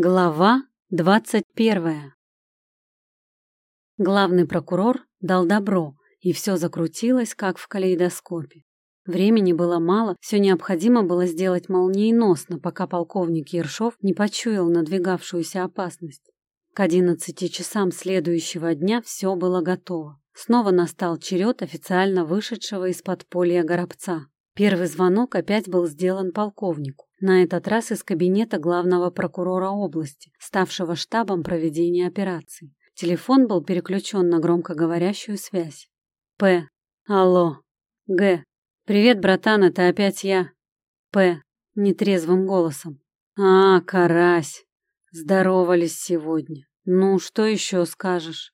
Глава двадцать первая Главный прокурор дал добро, и все закрутилось, как в калейдоскопе. Времени было мало, все необходимо было сделать молниеносно, пока полковник Ершов не почуял надвигавшуюся опасность. К одиннадцати часам следующего дня все было готово. Снова настал черед официально вышедшего из подполья горобца. Первый звонок опять был сделан полковнику. На этот раз из кабинета главного прокурора области, ставшего штабом проведения операции. Телефон был переключен на громкоговорящую связь. П. Алло. Г. Привет, братан, это опять я. П. Нетрезвым голосом. А, карась. Здоровались сегодня. Ну, что еще скажешь?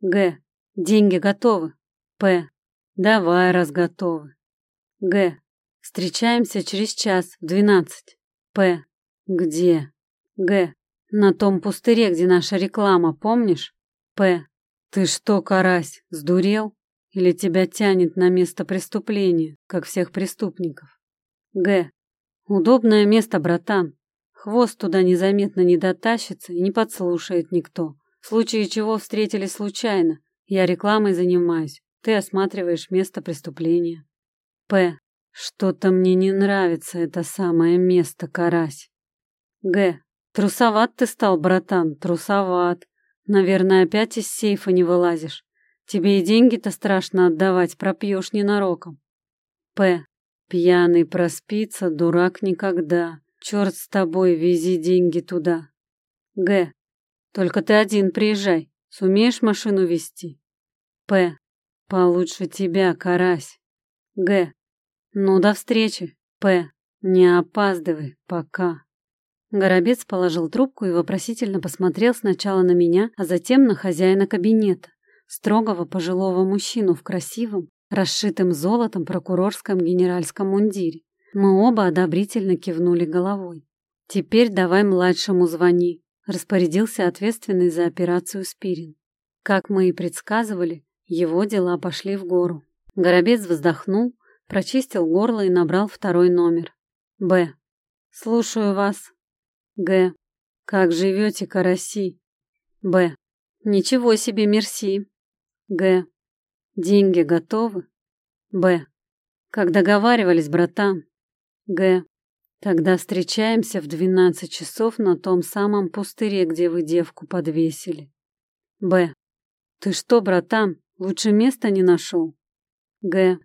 Г. Деньги готовы. П. Давай, раз готовы. Г. Встречаемся через час в двенадцать. П. Где? Г. На том пустыре, где наша реклама, помнишь? П. Ты что, карась, сдурел? Или тебя тянет на место преступления, как всех преступников? Г. Удобное место, братан. Хвост туда незаметно не дотащится и не подслушает никто. В случае чего встретились случайно. Я рекламой занимаюсь. Ты осматриваешь место преступления. П. Что-то мне не нравится это самое место, карась. Г. Трусоват ты стал, братан, трусоват. Наверное, опять из сейфа не вылазишь. Тебе и деньги-то страшно отдавать, пропьешь ненароком. П. Пьяный проспится, дурак никогда. Черт с тобой, вези деньги туда. Г. Только ты один приезжай. Сумеешь машину вести? П. Получше тебя, карась. Г. Ну, до встречи, П. Не опаздывай, пока. Горобец положил трубку и вопросительно посмотрел сначала на меня, а затем на хозяина кабинета, строгого пожилого мужчину в красивом, расшитым золотом прокурорском генеральском мундире. Мы оба одобрительно кивнули головой. «Теперь давай младшему звони», — распорядился ответственный за операцию Спирин. Как мы и предсказывали, его дела пошли в гору. Горобец вздохнул, Прочистил горло и набрал второй номер. Б. Слушаю вас. Г. Как живете, караси? Б. Ничего себе, мерси. Г. Деньги готовы? Б. Как договаривались, братан? Г. Тогда встречаемся в двенадцать часов на том самом пустыре, где вы девку подвесили. Б. Ты что, братан, лучше места не нашел? Г.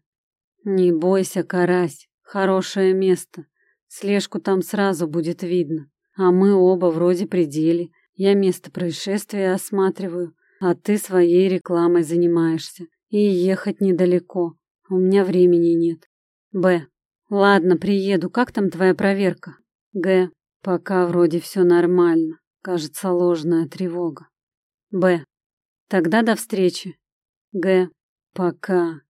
Не бойся, карась, хорошее место. Слежку там сразу будет видно. А мы оба вроде пределе. Я место происшествия осматриваю, а ты своей рекламой занимаешься. И ехать недалеко. У меня времени нет. Б. Ладно, приеду. Как там твоя проверка? Г. Пока вроде все нормально. Кажется, ложная тревога. Б. Тогда до встречи. Г. Пока.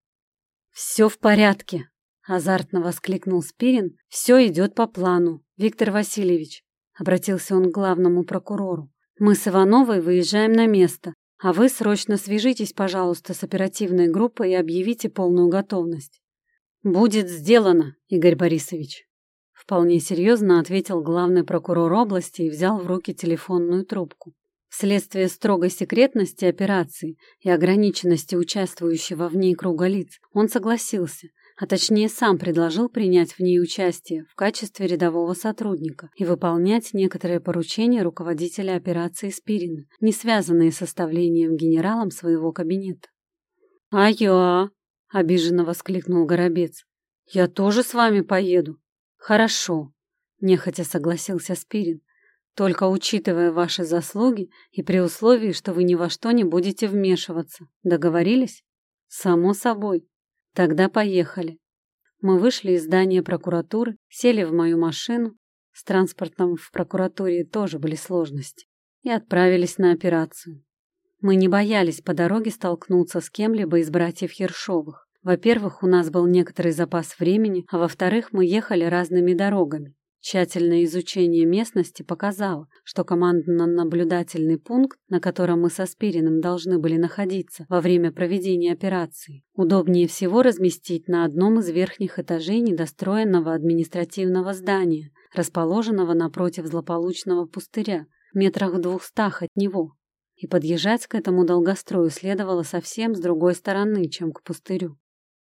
«Все в порядке!» — азартно воскликнул Спирин. «Все идет по плану, Виктор Васильевич!» — обратился он к главному прокурору. «Мы с Ивановой выезжаем на место, а вы срочно свяжитесь, пожалуйста, с оперативной группой и объявите полную готовность». «Будет сделано, Игорь Борисович!» Вполне серьезно ответил главный прокурор области и взял в руки телефонную трубку. Вследствие строгой секретности операции и ограниченности участвующего в ней круга лиц, он согласился, а точнее сам предложил принять в ней участие в качестве рядового сотрудника и выполнять некоторые поручения руководителя операции Спирина, не связанные с составлением генералом своего кабинета. «А я?» — обиженно воскликнул Горобец. «Я тоже с вами поеду». «Хорошо», — нехотя согласился Спирин. Только учитывая ваши заслуги и при условии, что вы ни во что не будете вмешиваться. Договорились? Само собой. Тогда поехали. Мы вышли из здания прокуратуры, сели в мою машину. С транспортом в прокуратуре тоже были сложности. И отправились на операцию. Мы не боялись по дороге столкнуться с кем-либо из братьев Ершовых. Во-первых, у нас был некоторый запас времени, а во-вторых, мы ехали разными дорогами. Тщательное изучение местности показало, что командно-наблюдательный пункт, на котором мы со Спириным должны были находиться во время проведения операции, удобнее всего разместить на одном из верхних этажей недостроенного административного здания, расположенного напротив злополучного пустыря, метрах в двухстах от него. И подъезжать к этому долгострою следовало совсем с другой стороны, чем к пустырю.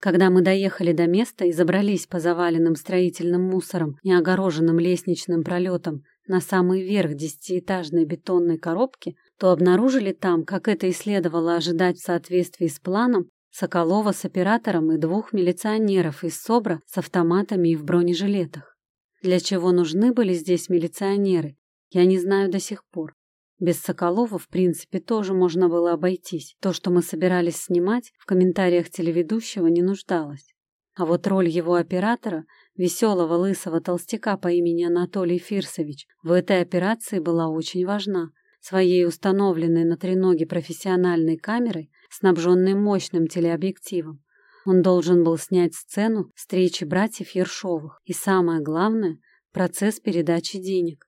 Когда мы доехали до места и забрались по заваленным строительным мусором и огороженным лестничным пролетам на самый верх десятиэтажной бетонной коробки, то обнаружили там, как это и следовало ожидать в соответствии с планом, Соколова с оператором и двух милиционеров из СОБРа с автоматами и в бронежилетах. Для чего нужны были здесь милиционеры, я не знаю до сих пор. Без Соколова, в принципе, тоже можно было обойтись. То, что мы собирались снимать, в комментариях телеведущего не нуждалось. А вот роль его оператора, веселого лысого толстяка по имени Анатолий Фирсович, в этой операции была очень важна. Своей установленной на треноге профессиональной камерой снабженный мощным телеобъективом. Он должен был снять сцену встречи братьев Ершовых и, самое главное, процесс передачи денег.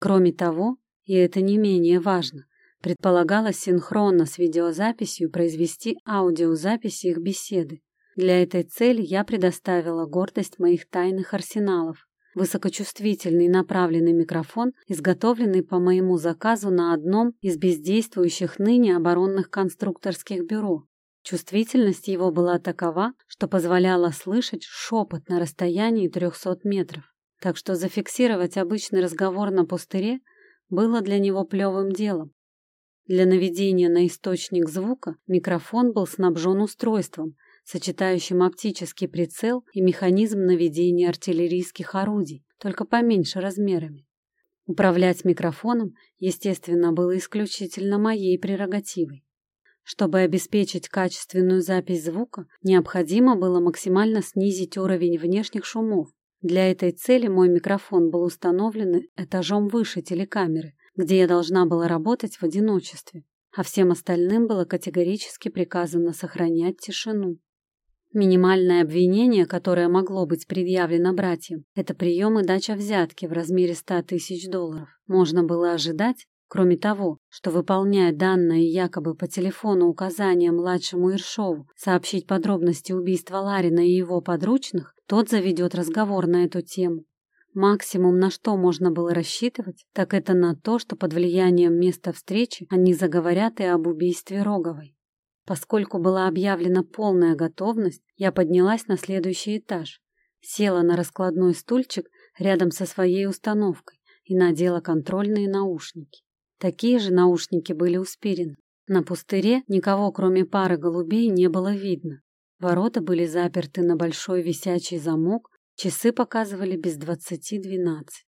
Кроме того, и это не менее важно, предполагалось синхронно с видеозаписью произвести аудиозапись их беседы. Для этой цели я предоставила гордость моих тайных арсеналов, высокочувствительный направленный микрофон, изготовленный по моему заказу на одном из бездействующих ныне оборонных конструкторских бюро. Чувствительность его была такова, что позволяла слышать шепот на расстоянии 300 метров. Так что зафиксировать обычный разговор на пустыре было для него плевым делом. Для наведения на источник звука микрофон был снабжен устройством, сочетающим оптический прицел и механизм наведения артиллерийских орудий, только поменьше размерами. Управлять микрофоном, естественно, было исключительно моей прерогативой. Чтобы обеспечить качественную запись звука, необходимо было максимально снизить уровень внешних шумов. Для этой цели мой микрофон был установлен этажом выше телекамеры, где я должна была работать в одиночестве, а всем остальным было категорически приказано сохранять тишину. Минимальное обвинение, которое могло быть предъявлено братьям, это прием и дача взятки в размере 100 тысяч долларов. Можно было ожидать, кроме того, что, выполняя данное якобы по телефону указание младшему Иршову сообщить подробности убийства Ларина и его подручных, тот заведет разговор на эту тему. Максимум, на что можно было рассчитывать, так это на то, что под влиянием места встречи они заговорят и об убийстве Роговой. Поскольку была объявлена полная готовность, я поднялась на следующий этаж, села на раскладной стульчик рядом со своей установкой и надела контрольные наушники. Такие же наушники были у Спирина. На пустыре никого, кроме пары голубей, не было видно. Ворота были заперты на большой висячий замок, часы показывали без двадцати двенадцать.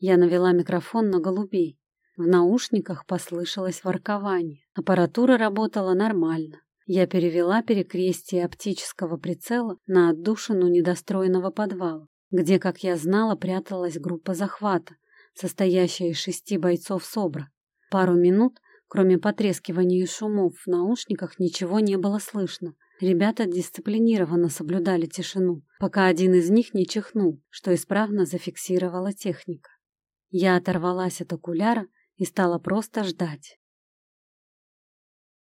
Я навела микрофон на голубей. В наушниках послышалось воркование. Аппаратура работала нормально. Я перевела перекрестие оптического прицела на отдушину недостроенного подвала, где, как я знала, пряталась группа захвата, состоящая из шести бойцов СОБРа. Пару минут, кроме потрескивания и шумов в наушниках, ничего не было слышно. Ребята дисциплинированно соблюдали тишину, пока один из них не чихнул, что исправно зафиксировала техника. Я оторвалась от окуляра и стала просто ждать.